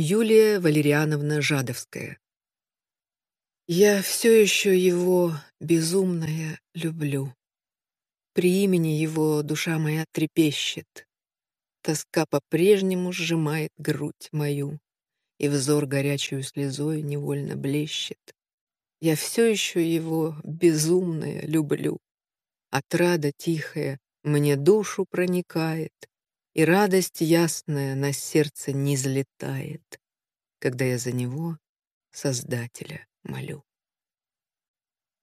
Юлия Валериановна Жадовская. Я все еще его безумное люблю. При имени его душа моя трепещет. Тоска по-прежнему сжимает грудь мою, и взор горячую слезой невольно блещет. Я все еще его безумное люблю. Отрада тихая мне душу проникает, и радость ясная на сердце не взлетает, когда я за него, Создателя, молю.